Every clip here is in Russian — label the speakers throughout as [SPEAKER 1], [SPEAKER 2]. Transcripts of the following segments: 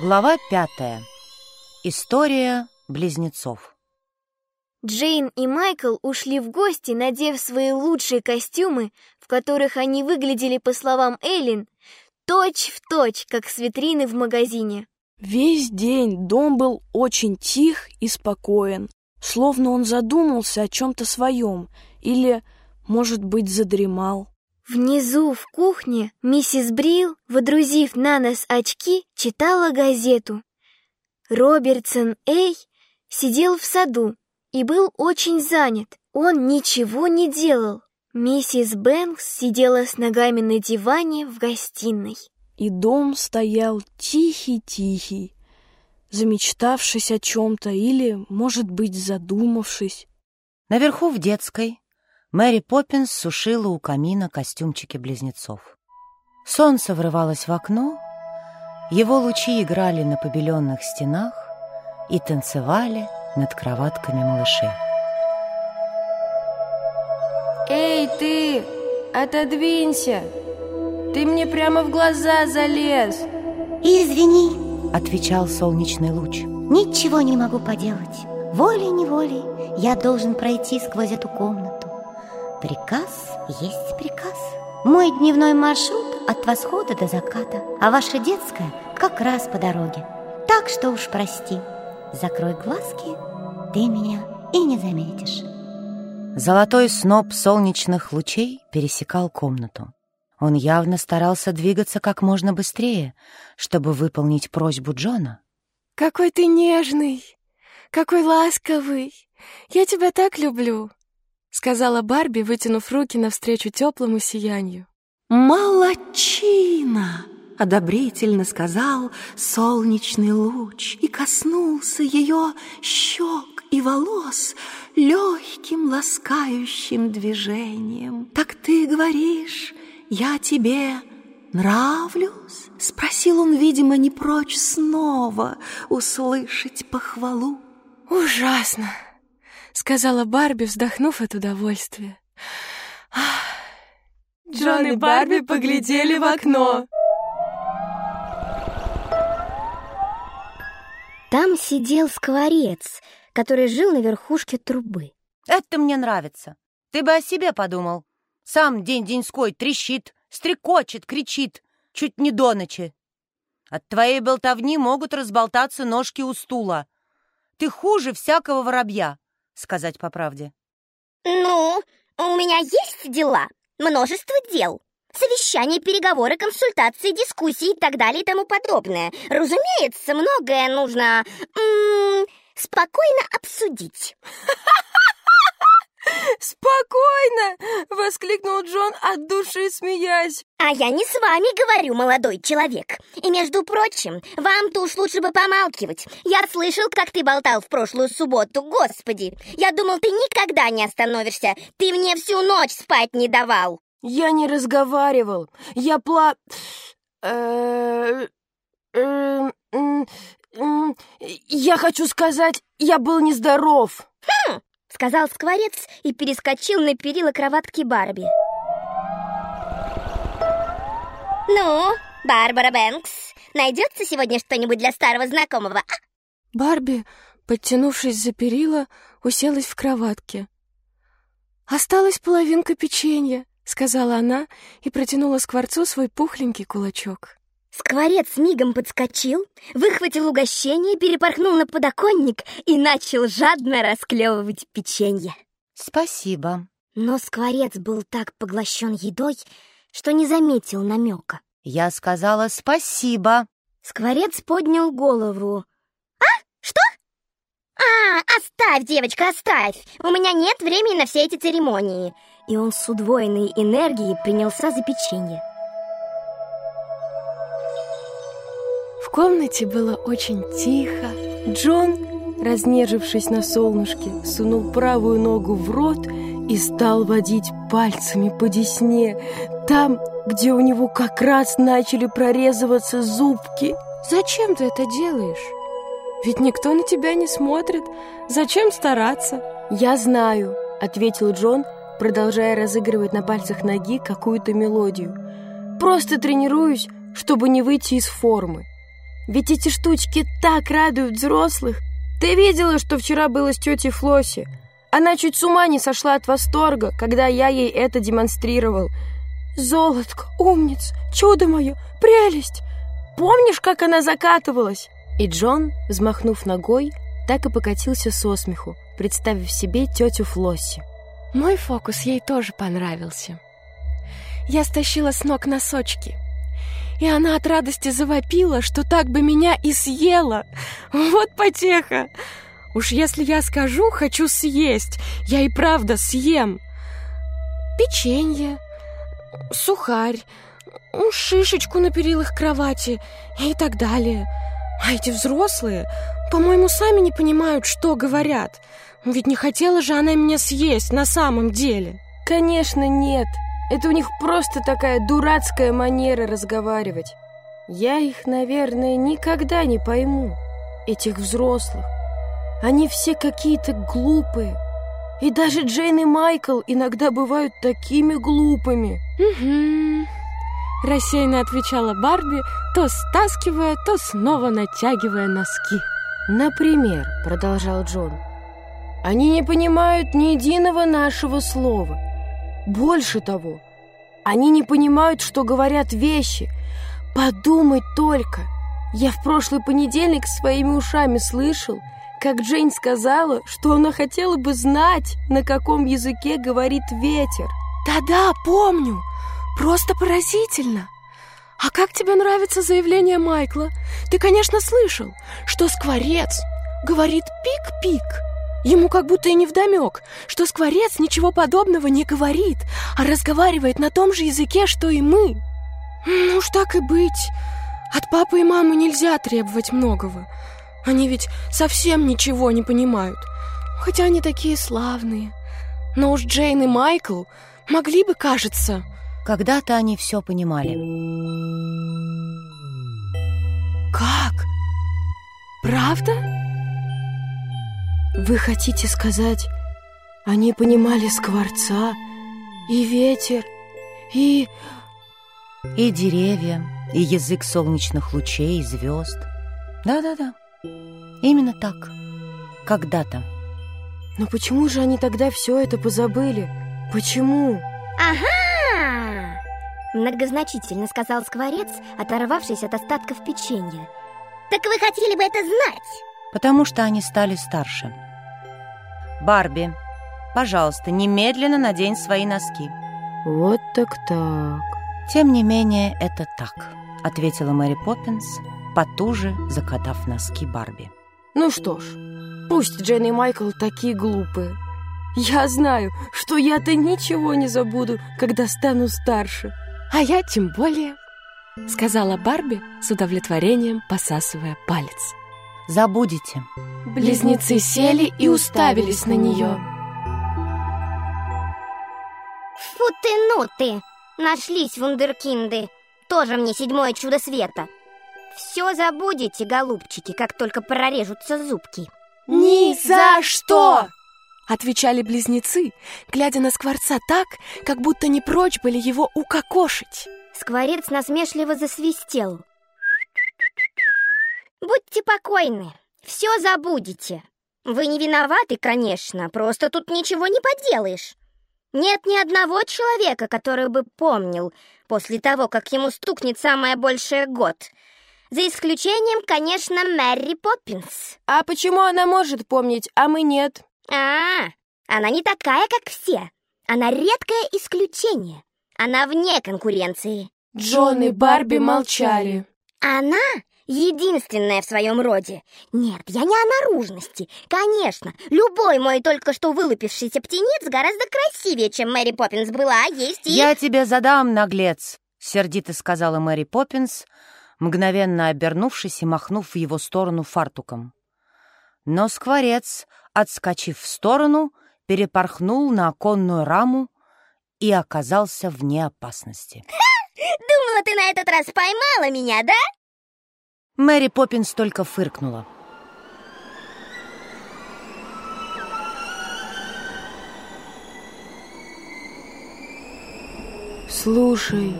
[SPEAKER 1] Глава пятая. История близнецов.
[SPEAKER 2] Джейн и Майкл ушли в гости, надев свои лучшие костюмы, в которых они выглядели, по словам Эллен, точь в точь, как с витрины в магазине.
[SPEAKER 3] Весь день дом был очень тих и спокоен, словно он задумался о чем-то своем или, может быть, задремал.
[SPEAKER 2] Внизу, в кухне, миссис Брил, водрузив на нос очки, читала газету. Робертсон Эй сидел в саду и был очень занят. Он ничего не делал. Миссис Бэнкс сидела с ногами на диване в гостиной.
[SPEAKER 3] И дом стоял тихий-тихий, замечтавшись о чем-то или, может быть, задумавшись.
[SPEAKER 1] Наверху в детской Мэри Поппинс сушила у камина костюмчики близнецов. Солнце врывалось в окно, его лучи играли на побеленных стенах и танцевали над кроватками малышей.
[SPEAKER 4] «Эй, ты! Отодвинься! Ты мне прямо в глаза залез!»
[SPEAKER 5] «Извини!»
[SPEAKER 1] — отвечал солнечный луч.
[SPEAKER 5] «Ничего не могу поделать. Волей-неволей я должен пройти сквозь эту комнату. Приказ есть приказ. Мой дневной маршрут от восхода до заката, а ваша детская как раз по дороге. Так что уж прости, закрой глазки, ты меня и не заметишь.
[SPEAKER 1] Золотой сноп солнечных лучей пересекал комнату. Он явно старался двигаться как можно быстрее, чтобы выполнить просьбу Джона.
[SPEAKER 3] «Какой ты нежный! Какой ласковый! Я тебя так люблю!» Сказала Барби, вытянув руки навстречу теплому сиянию.
[SPEAKER 6] «Молодчина!» — одобрительно сказал солнечный луч и коснулся ее щек и волос легким ласкающим движением. «Так ты говоришь, я тебе нравлюсь?» — спросил он, видимо, не прочь снова услышать похвалу.
[SPEAKER 3] «Ужасно!» Сказала Барби, вздохнув от удовольствия.
[SPEAKER 4] Джон и Барби поглядели в окно.
[SPEAKER 2] Там сидел скворец, который жил на верхушке трубы.
[SPEAKER 1] Это мне нравится. Ты бы о себе подумал. Сам день-деньской трещит, стрекочет, кричит, чуть не до ночи. От твоей болтовни могут разболтаться ножки у стула. Ты хуже всякого воробья сказать по правде.
[SPEAKER 5] Ну, у меня есть дела, множество дел. Совещания, переговоры, консультации, дискуссии и так далее и тому подобное. Разумеется, многое нужно м -м, спокойно обсудить.
[SPEAKER 4] «Спокойно!» — воскликнул Джон от души, смеясь.
[SPEAKER 5] «А я не с вами говорю, молодой человек. И, между прочим, вам-то уж лучше бы помалкивать. Я слышал, как ты болтал в прошлую субботу. Господи, я думал, ты никогда не остановишься. Ты мне всю ночь спать не давал».
[SPEAKER 4] «Я не разговаривал. Я пла... Э, э, я хочу сказать, я был нездоров».
[SPEAKER 5] «Хм!» Сказал скворец и перескочил на перила кроватки Барби. «Ну, Барбара Бэнкс, найдется сегодня что-нибудь для старого знакомого?» а?»
[SPEAKER 3] Барби, подтянувшись за перила, уселась в кроватке. «Осталась половинка печенья», — сказала она и протянула скворцу свой пухленький кулачок.
[SPEAKER 2] Скворец мигом подскочил, выхватил угощение, перепорхнул на подоконник и начал жадно расклевывать печенье.
[SPEAKER 1] «Спасибо».
[SPEAKER 2] Но скворец был так поглощен едой, что не заметил намека.
[SPEAKER 1] «Я сказала спасибо».
[SPEAKER 2] Скворец поднял голову.
[SPEAKER 5] «А? Что?» «А, оставь, девочка, оставь! У меня нет времени на все эти церемонии!»
[SPEAKER 2] И он с удвоенной энергией принялся за печенье.
[SPEAKER 3] Комнате было очень тихо. Джон, разнежившись на солнышке, сунул правую ногу в рот и стал водить пальцами по десне, там, где у него как раз начали прорезываться зубки. «Зачем ты это делаешь? Ведь никто на тебя не смотрит. Зачем стараться?» «Я знаю», — ответил Джон, продолжая разыгрывать на пальцах ноги какую-то мелодию. «Просто тренируюсь чтобы не выйти из формы. Ведь эти штучки так радуют взрослых. Ты видела, что вчера было с тетей Флосси? Она чуть с ума не сошла от восторга, когда я ей это демонстрировал. Золотко, умница, чудо мое, прелесть! Помнишь, как она закатывалась?» И Джон, взмахнув ногой, так и покатился со смеху, представив себе тетю Флосси.
[SPEAKER 7] Мой фокус ей тоже понравился. Я стащила с ног носочки, и она от радости завопила, что так бы меня и съела. Вот потеха! Уж если я скажу «хочу съесть», я и правда съем. Печенье, сухарь, шишечку на перилах кровати и так далее. А эти взрослые, по-моему, сами не понимают, что говорят. Ведь не хотела же она меня съесть на самом деле.
[SPEAKER 3] Конечно, нет. Это у них просто такая дурацкая манера разговаривать. Я их, наверное, никогда не пойму, этих взрослых. Они все какие-то глупые. И даже Джейн и Майкл иногда бывают такими глупыми.
[SPEAKER 7] Угу. Рассеянно отвечала Барби, то стаскивая, то снова натягивая носки.
[SPEAKER 3] Например, продолжал Джон, они не понимают ни единого нашего слова. Больше того, они не понимают, что говорят вещи. Подумать только. Я в прошлый понедельник своими ушами слышал, как Джейн сказала, что она хотела бы знать, на каком языке говорит ветер.
[SPEAKER 7] Да-да, помню. Просто поразительно. А как тебе нравится заявление Майкла? Ты, конечно, слышал, что скворец говорит пик-пик. Ему как будто и не вдомек, что скворец ничего подобного не говорит, а разговаривает на том же языке, что и мы. Ну уж так и быть. От папы и мамы нельзя требовать многого. Они ведь совсем ничего не понимают. Хотя они такие славные. Но уж Джейн и Майкл могли бы, кажется,
[SPEAKER 1] когда-то они все понимали.
[SPEAKER 7] Как? Правда?
[SPEAKER 3] Вы хотите сказать, они понимали скворца и ветер, и...
[SPEAKER 1] И деревья, и язык солнечных лучей, и звезд. Да-да-да, именно так, когда-то.
[SPEAKER 3] Но почему же они тогда все это позабыли? Почему?
[SPEAKER 5] Ага! Многозначительно сказал скворец, оторвавшись от остатков печенья. Так вы хотели бы это знать?
[SPEAKER 1] Потому что они стали старше. Барби, пожалуйста, немедленно надень свои носки.
[SPEAKER 3] Вот так так.
[SPEAKER 1] Тем не менее, это так, ответила Мэри Поппинс, потуже закатав носки Барби.
[SPEAKER 3] Ну что ж, пусть Дженни и Майкл такие глупые. Я знаю, что я-то ничего не забуду, когда стану старше.
[SPEAKER 7] «А я тем более», — сказала Барби с удовлетворением, посасывая палец.
[SPEAKER 1] «Забудете».
[SPEAKER 7] Близнецы сели и уставились на нее.
[SPEAKER 5] «Фу ты, ну ты! Нашлись вундеркинды! Тоже мне седьмое чудо света! Все забудете, голубчики, как только прорежутся зубки!»
[SPEAKER 7] «Ни за что!» Отвечали близнецы, глядя на скворца так, как будто не прочь были его укокошить.
[SPEAKER 5] Скворец насмешливо засвистел. Будьте покойны, все забудете. Вы не виноваты, конечно, просто тут ничего не поделаешь. Нет ни одного человека, который бы помнил после того, как ему стукнет самое большее год. За исключением, конечно, Мэри Поппинс.
[SPEAKER 3] А почему она может помнить, а мы нет?
[SPEAKER 5] А, она не такая, как все. Она редкое исключение. Она вне конкуренции.
[SPEAKER 3] Джон и Барби молчали.
[SPEAKER 5] Она единственная в своем роде. Нет, я не о наружности. Конечно, любой мой только что вылупившийся птенец гораздо красивее, чем Мэри Поппинс была, а есть и...
[SPEAKER 1] «Я тебе задам, наглец!» — сердито сказала Мэри Поппинс, мгновенно обернувшись и махнув в его сторону фартуком. Но скворец отскочив в сторону, перепорхнул на оконную раму и оказался вне опасности.
[SPEAKER 5] Думала, ты на этот раз поймала меня, да?
[SPEAKER 1] Мэри Поппинс только фыркнула.
[SPEAKER 3] Слушай,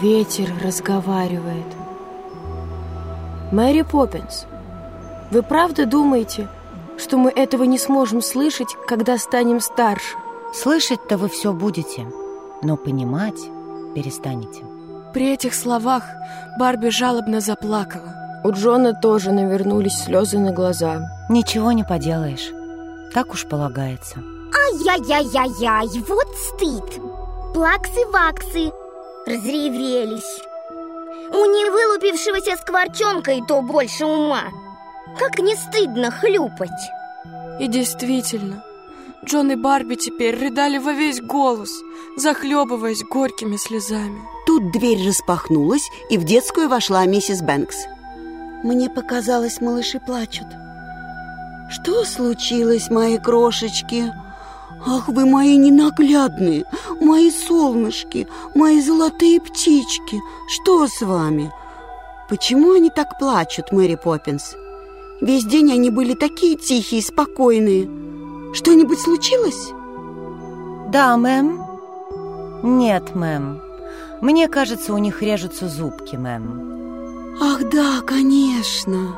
[SPEAKER 3] Ветер разговаривает. Мэри Поппинс, вы правда думаете, что мы этого не сможем слышать, когда станем старше?
[SPEAKER 1] Слышать-то вы все будете, но понимать перестанете.
[SPEAKER 7] При этих словах Барби жалобно заплакала.
[SPEAKER 3] У Джона тоже навернулись слезы на глаза.
[SPEAKER 1] Ничего не поделаешь. Так уж полагается.
[SPEAKER 5] Ай-яй-яй-яй-яй, вот стыд. Плаксы-ваксы разревелись. У невылупившегося скворчонка и то больше ума. Как не стыдно хлюпать.
[SPEAKER 7] И действительно, Джон и Барби теперь рыдали во весь голос, захлебываясь горькими слезами.
[SPEAKER 8] Тут дверь распахнулась, и в детскую вошла миссис Бэнкс. Мне показалось, малыши плачут. Что случилось, мои крошечки? Ах, вы мои ненаглядные, мои солнышки, мои золотые птички. Что с вами? Почему они так плачут, Мэри Поппинс? Весь день они были такие тихие спокойные. Что-нибудь случилось?
[SPEAKER 1] Да, мэм. Нет, мэм. Мне кажется, у них режутся зубки, мэм.
[SPEAKER 8] Ах, да, конечно.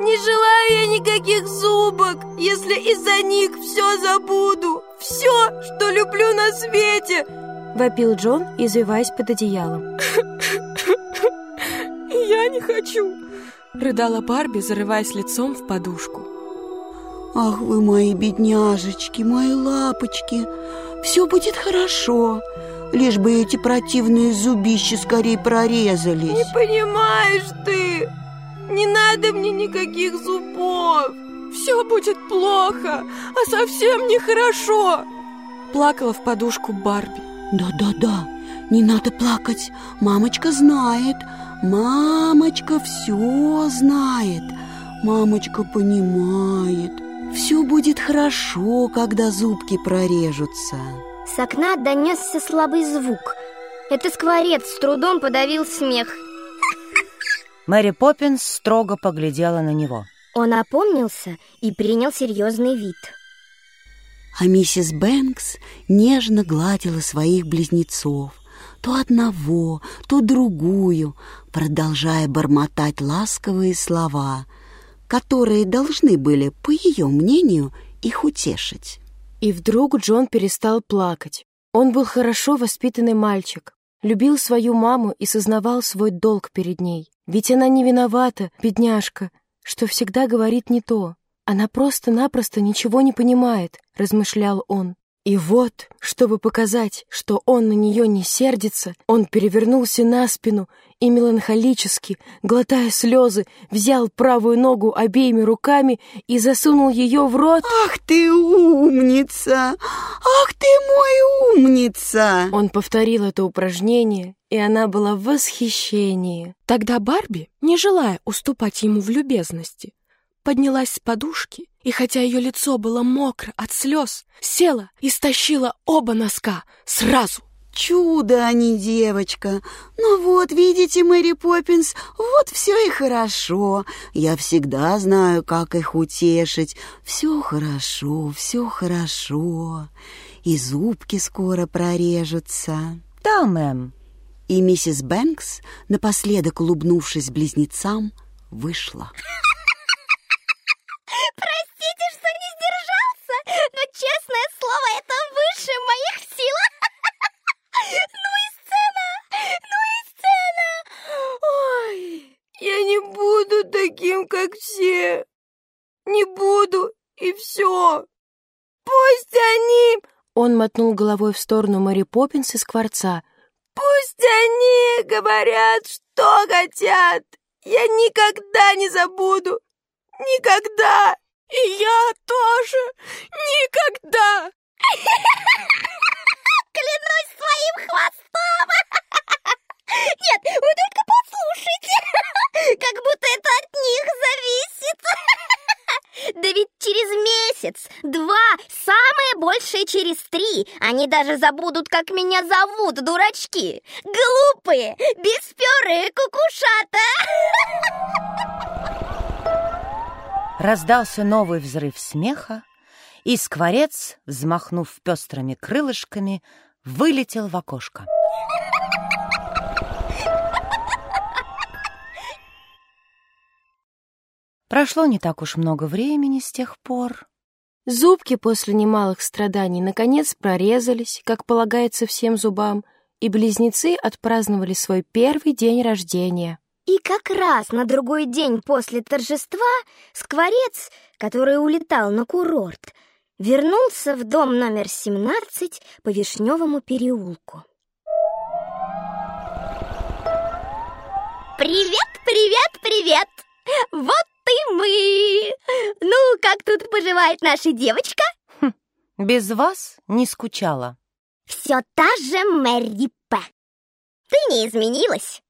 [SPEAKER 4] Не желаю я никаких зубок, если из-за них все забуду. Все, что люблю на свете.
[SPEAKER 3] Вопил Джон, извиваясь под одеялом.
[SPEAKER 7] Я не хочу. Рыдала Барби, зарываясь лицом в подушку.
[SPEAKER 8] Ах, вы мои бедняжечки, мои лапочки. Все будет хорошо. Лишь бы эти противные зубища скорее прорезались.
[SPEAKER 4] Не понимаешь ты. Не надо мне никаких зубов.
[SPEAKER 7] Все будет плохо, а совсем нехорошо. Плакала в подушку Барби.
[SPEAKER 8] Да-да-да, не надо плакать. Мамочка знает. Мамочка все знает. Мамочка понимает. Все будет хорошо, когда зубки прорежутся.
[SPEAKER 5] С окна донесся слабый звук. Это скворец с трудом подавил смех.
[SPEAKER 1] Мэри Поппинс строго поглядела на него.
[SPEAKER 5] Он опомнился и принял серьезный вид.
[SPEAKER 8] А миссис Бэнкс нежно гладила своих близнецов, то одного, то другую, продолжая бормотать ласковые слова, которые должны были, по ее мнению, их утешить.
[SPEAKER 3] И вдруг Джон перестал плакать. Он был хорошо воспитанный мальчик, любил свою маму и сознавал свой долг перед ней. Ведь она не виновата, бедняжка, что всегда говорит не то. Она просто-напросто ничего не понимает, размышлял он. И вот, чтобы показать, что он на нее не сердится, он перевернулся на спину и меланхолически, глотая слезы, взял правую ногу обеими руками и засунул ее в рот.
[SPEAKER 8] «Ах ты умница! Ах ты мой умница!»
[SPEAKER 3] Он повторил это упражнение, и она была в восхищении.
[SPEAKER 7] Тогда Барби, не желая уступать ему в любезности, поднялась с подушки и, хотя ее лицо было мокро от слез, села и стащила оба носка сразу.
[SPEAKER 8] Чудо, а не девочка. Ну вот, видите, Мэри Поппинс, вот все и хорошо. Я всегда знаю, как их утешить. Все хорошо, все хорошо. И зубки скоро прорежутся.
[SPEAKER 1] Да, мэм.
[SPEAKER 8] И миссис Бэнкс, напоследок улыбнувшись близнецам, вышла.
[SPEAKER 5] Простите, что не сдержался, но честное слово, это выше моих сил. Ну и сцена, ну и сцена.
[SPEAKER 4] Ой, я не буду таким, как все. Не буду, и все. Пусть они...
[SPEAKER 3] Он мотнул головой в сторону Мэри Поппинс и Скворца.
[SPEAKER 4] Пусть они говорят, что хотят. Я никогда не забуду. Никогда.
[SPEAKER 7] И я тоже никогда.
[SPEAKER 5] Клянусь своим хвостом! Нет, вы только послушайте! Как будто это от них зависит! Да ведь через месяц, два, самое большее через три Они даже забудут, как меня зовут, дурачки Глупые, бесперые кукушата
[SPEAKER 1] Раздался новый взрыв смеха, и скворец, взмахнув пестрыми крылышками, вылетел в окошко. Прошло не так уж много времени с тех пор.
[SPEAKER 3] Зубки после немалых страданий наконец прорезались, как полагается всем зубам, и близнецы отпраздновали свой первый день рождения.
[SPEAKER 5] И как раз на другой день после торжества Скворец, который улетал на курорт, вернулся в дом номер 17 по Вишневому переулку.
[SPEAKER 9] Привет, привет, привет! Вот и мы! Ну, как тут поживает наша девочка?
[SPEAKER 1] Без вас не скучала.
[SPEAKER 9] Все та же Мэри П. Ты не изменилась.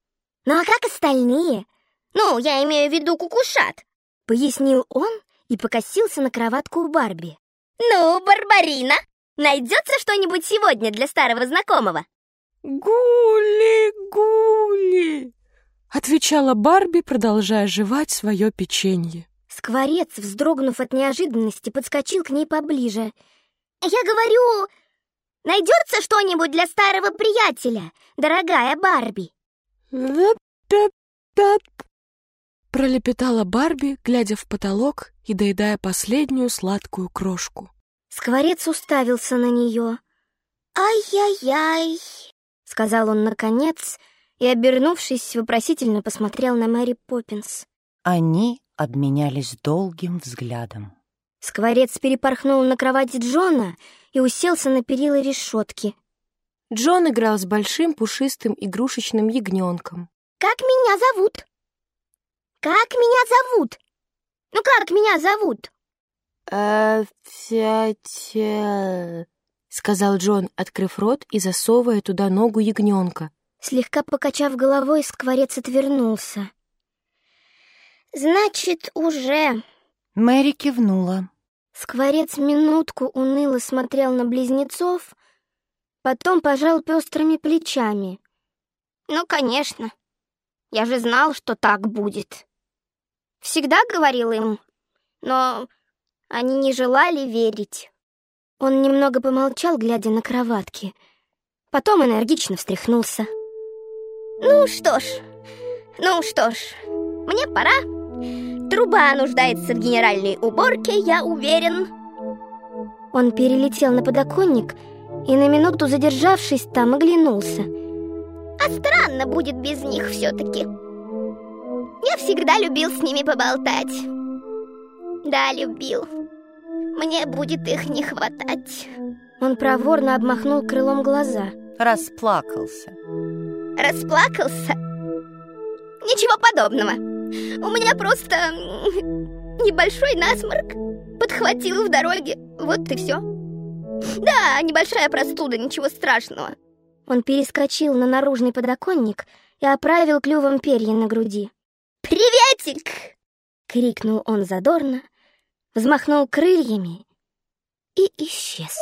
[SPEAKER 9] Ну а как остальные? Ну, я имею в виду кукушат.
[SPEAKER 5] Пояснил он и покосился на кроватку Барби.
[SPEAKER 9] Ну, Барбарина, найдется что-нибудь сегодня для старого знакомого?
[SPEAKER 7] Гули, гули, отвечала Барби, продолжая жевать свое печенье.
[SPEAKER 5] Скворец, вздрогнув от неожиданности, подскочил к ней поближе.
[SPEAKER 9] Я говорю, найдется что-нибудь для старого приятеля, дорогая Барби?
[SPEAKER 7] «Лап-тап-тап», — пролепетала Барби, глядя в потолок и доедая последнюю сладкую крошку.
[SPEAKER 5] Скворец уставился на нее.
[SPEAKER 9] Ай-яй-яй,
[SPEAKER 5] сказал он наконец и, обернувшись, вопросительно посмотрел на Мэри Поппинс.
[SPEAKER 1] Они обменялись долгим взглядом.
[SPEAKER 5] Скворец перепорхнул на кровать Джона и уселся на перила решетки.
[SPEAKER 3] Джон играл с большим пушистым игрушечным ягненком.
[SPEAKER 9] Как меня зовут? Как меня зовут? Ну как меня зовут?
[SPEAKER 3] «Э-фя-те...» — сказал Джон, открыв рот и засовывая туда ногу ягненка.
[SPEAKER 5] Слегка покачав головой, скворец отвернулся.
[SPEAKER 9] Значит, уже.
[SPEAKER 1] Мэри кивнула.
[SPEAKER 5] Скворец минутку уныло смотрел на близнецов, потом пожал пестрыми плечами.
[SPEAKER 9] Ну, конечно. Я же знал, что так будет. Всегда говорил им, но они не желали верить.
[SPEAKER 5] Он немного помолчал, глядя на кроватки. Потом энергично встряхнулся.
[SPEAKER 9] Ну что ж, ну что ж, мне пора. Труба нуждается в генеральной уборке, я уверен.
[SPEAKER 5] Он перелетел на подоконник и на минуту задержавшись там оглянулся.
[SPEAKER 9] А странно будет без них все-таки. Я всегда любил с ними поболтать. Да, любил. Мне будет их не хватать.
[SPEAKER 5] Он проворно обмахнул крылом глаза.
[SPEAKER 1] Расплакался.
[SPEAKER 9] Расплакался? Ничего подобного. У меня просто небольшой насморк. Подхватил в дороге. Вот и все. Да, небольшая простуда, ничего страшного.
[SPEAKER 5] Он перескочил на наружный подоконник и оправил клювом перья на груди.
[SPEAKER 9] «Приветик!»
[SPEAKER 5] — крикнул он задорно, взмахнул крыльями и исчез.